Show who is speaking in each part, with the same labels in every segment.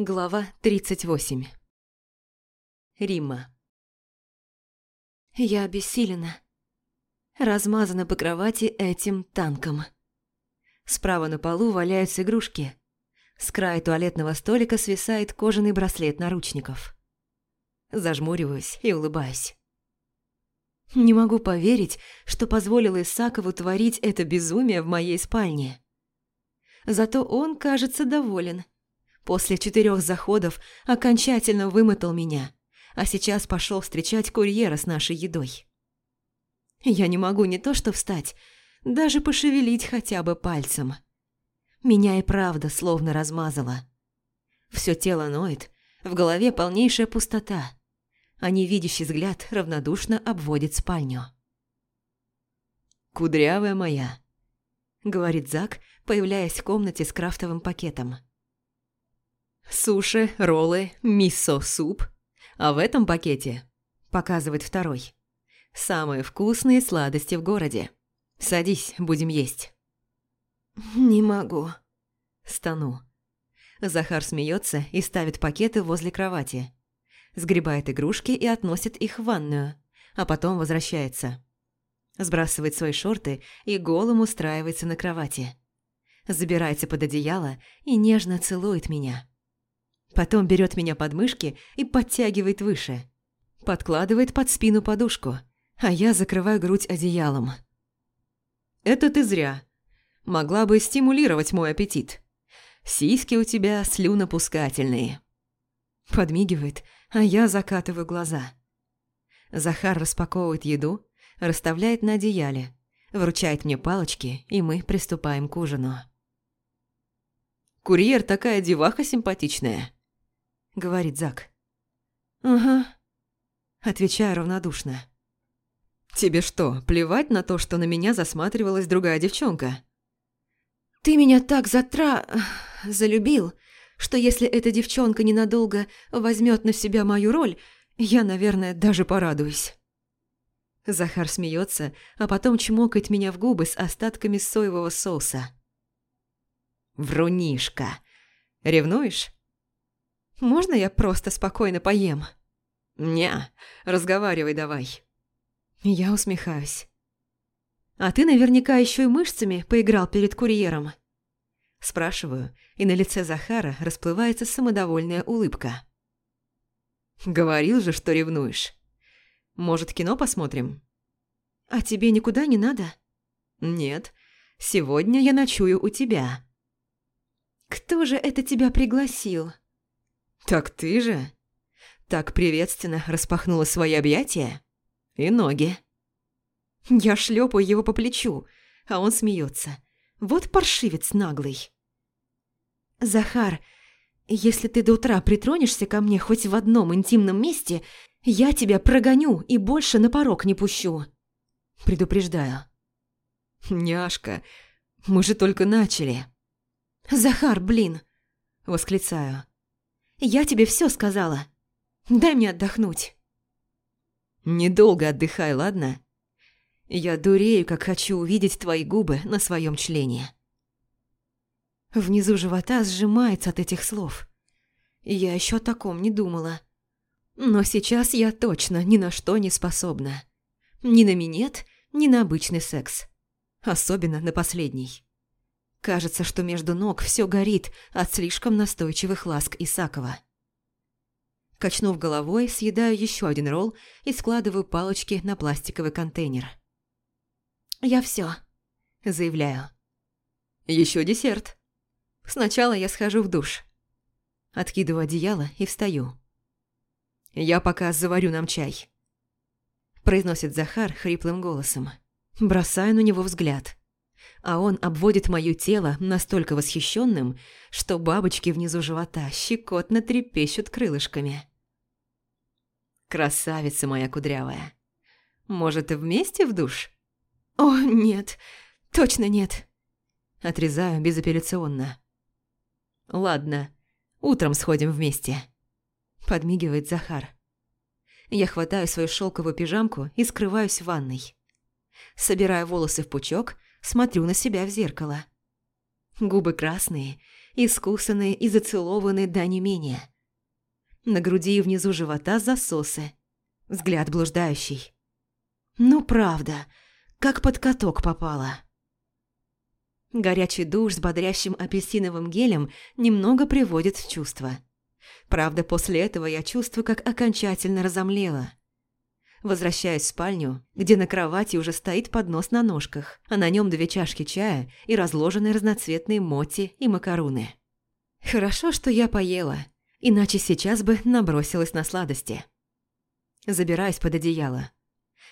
Speaker 1: Глава 38 Рима Я обессилена. Размазана по кровати этим танком. Справа на полу валяются игрушки. С края туалетного столика свисает кожаный браслет наручников. Зажмуриваюсь и улыбаюсь. Не могу поверить, что позволила Исакову творить это безумие в моей спальне. Зато он, кажется, доволен – После четырех заходов окончательно вымотал меня, а сейчас пошел встречать курьера с нашей едой. Я не могу не то что встать, даже пошевелить хотя бы пальцем. Меня и правда словно размазало. Все тело ноет, в голове полнейшая пустота, а невидящий взгляд равнодушно обводит спальню.
Speaker 2: «Кудрявая моя», —
Speaker 1: говорит Зак, появляясь в комнате с крафтовым пакетом.
Speaker 2: Суши, роллы, мисо-суп. А в этом пакете, показывает второй, самые вкусные сладости в городе. Садись, будем есть.
Speaker 1: Не могу.
Speaker 2: Стану. Захар смеется и ставит пакеты возле кровати. Сгребает игрушки и относит их в ванную, а потом возвращается. Сбрасывает свои шорты и голым устраивается на кровати. Забирается под одеяло и нежно целует меня. Потом берет меня под мышки и подтягивает выше. Подкладывает под спину подушку, а я закрываю грудь одеялом. «Это ты зря. Могла бы стимулировать мой аппетит. Сиськи у тебя слюнопускательные». Подмигивает, а я закатываю глаза. Захар распаковывает еду, расставляет на одеяле, вручает мне палочки, и мы приступаем к ужину. «Курьер такая деваха симпатичная», говорит Зак.
Speaker 1: «Ага», отвечаю равнодушно.
Speaker 2: «Тебе что, плевать на то, что на меня засматривалась другая девчонка?»
Speaker 1: «Ты меня так затра... залюбил, что если эта девчонка ненадолго возьмет на себя мою роль, я, наверное, даже порадуюсь».
Speaker 2: Захар смеется, а потом чмокает меня в губы с остатками соевого соуса. «Врунишка! Ревнуешь?»
Speaker 1: Можно я просто спокойно поем?»
Speaker 2: «Не, разговаривай давай».
Speaker 1: Я усмехаюсь. «А ты наверняка еще и мышцами поиграл перед курьером?» Спрашиваю, и на лице Захара расплывается самодовольная улыбка.
Speaker 2: «Говорил же, что ревнуешь. Может, кино посмотрим?»
Speaker 1: «А тебе никуда не надо?»
Speaker 2: «Нет, сегодня я ночую у тебя».
Speaker 1: «Кто же это тебя пригласил?»
Speaker 2: «Так ты же?» Так приветственно распахнула свои объятия и ноги.
Speaker 1: Я шлепаю его по плечу, а он смеется. Вот паршивец наглый. «Захар, если ты до утра притронешься ко мне хоть в одном интимном месте, я тебя прогоню и больше на порог не пущу. Предупреждаю».
Speaker 2: «Няшка, мы же только начали».
Speaker 1: «Захар, блин!» – восклицаю. Я тебе все сказала. Дай мне отдохнуть».
Speaker 2: «Недолго отдыхай, ладно? Я дурею, как хочу увидеть твои губы на своем члене».
Speaker 1: Внизу живота сжимается от этих слов. Я еще о таком не думала. Но сейчас я точно ни на что не способна. Ни на минет, ни на обычный секс. Особенно на последний. Кажется, что между ног все горит от слишком настойчивых ласк Исакова. Качнув головой, съедаю еще один ролл и складываю палочки на пластиковый контейнер. «Я все, заявляю.
Speaker 2: Еще десерт.
Speaker 1: Сначала я схожу в душ. Откидываю одеяло и встаю.
Speaker 2: «Я пока заварю нам чай», – произносит Захар хриплым голосом. Бросаю на него взгляд а он обводит моё тело настолько восхищенным, что бабочки внизу живота щекотно трепещут крылышками. «Красавица моя кудрявая! Может, вместе в душ?»
Speaker 1: «О, нет, точно нет!»
Speaker 2: Отрезаю безапелляционно. «Ладно, утром сходим вместе», – подмигивает Захар. Я хватаю свою шелковую пижамку и скрываюсь в ванной. Собираю волосы в пучок – смотрю на себя в зеркало. Губы красные,
Speaker 1: искусанные и зацелованные до не менее. На груди и внизу живота засосы. Взгляд блуждающий. Ну правда, как под каток попала. Горячий душ с бодрящим апельсиновым гелем немного приводит в чувство. Правда, после этого я чувствую, как окончательно разомлела. Возвращаюсь в спальню, где на кровати уже стоит поднос на ножках, а на нем две чашки чая и разложенные разноцветные моти и макаруны. Хорошо, что я поела, иначе сейчас бы набросилась на сладости. Забираюсь под одеяло.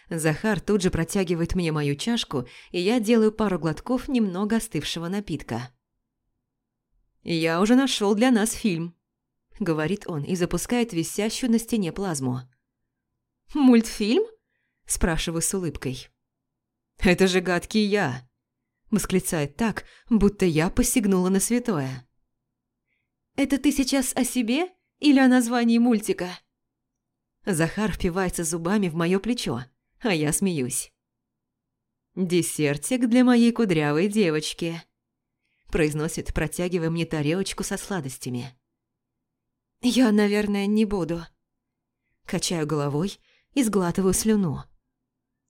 Speaker 1: Захар тут же протягивает мне мою чашку, и я делаю пару глотков немного остывшего напитка. «Я уже нашел для нас фильм», — говорит он и запускает висящую на стене плазму. «Мультфильм?» – спрашиваю с улыбкой. «Это же гадкий я!» – восклицает так, будто я посягнула на святое. «Это ты сейчас о себе или о названии мультика?» Захар впивается зубами в мое плечо, а я смеюсь. «Десертик для моей кудрявой девочки», – произносит, протягивая мне тарелочку со сладостями. «Я, наверное, не буду». Качаю головой и сглатываю слюну.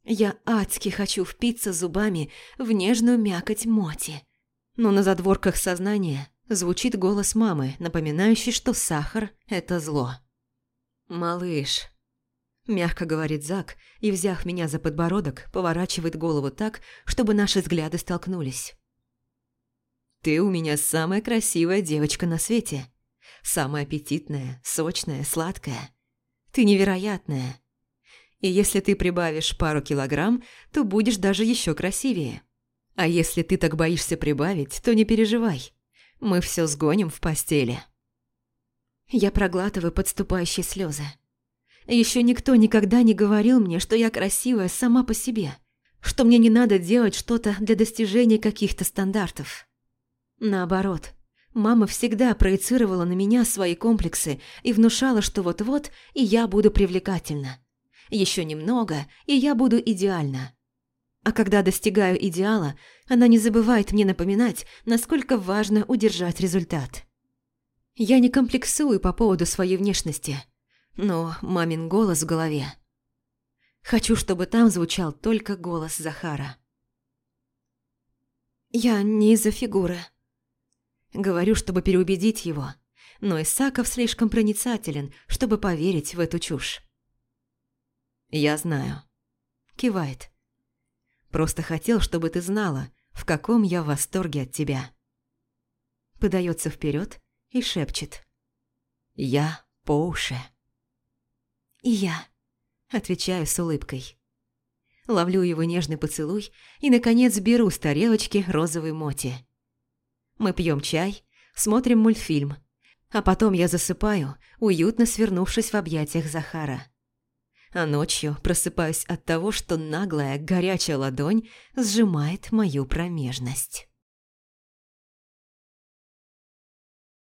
Speaker 1: Я адски хочу впиться зубами в нежную мякоть моти. Но на задворках сознания звучит голос мамы, напоминающий, что сахар – это зло. «Малыш», – мягко говорит Зак и, взяв меня за подбородок, поворачивает голову так, чтобы наши взгляды столкнулись. «Ты у меня самая красивая девочка на свете. Самая аппетитная, сочная, сладкая. Ты невероятная. И если ты прибавишь пару килограмм, то будешь даже еще красивее. А если ты так боишься прибавить, то не переживай. Мы все сгоним в постели. Я проглатываю подступающие слезы. Еще никто никогда не говорил мне, что я красивая сама по себе, что мне не надо делать что-то для достижения каких-то стандартов. Наоборот, мама всегда проецировала на меня свои комплексы и внушала, что вот-вот и я буду привлекательна. Еще немного, и я буду идеальна. А когда достигаю идеала, она не забывает мне напоминать, насколько важно удержать результат. Я не комплексую по поводу своей внешности, но мамин голос в голове. Хочу, чтобы там звучал только голос Захара. Я не из-за фигуры. Говорю, чтобы переубедить его, но Исаков слишком проницателен, чтобы поверить в эту чушь. «Я знаю». Кивает. «Просто хотел, чтобы ты знала, в каком я в восторге от тебя». Подается вперед и шепчет. «Я по уши». «И я», — отвечаю с улыбкой. Ловлю его нежный поцелуй и, наконец, беру с тарелочки розовый моти. Мы пьем чай, смотрим мультфильм, а потом я засыпаю, уютно свернувшись в объятиях Захара а ночью просыпаюсь от того, что наглая горячая ладонь сжимает мою промежность.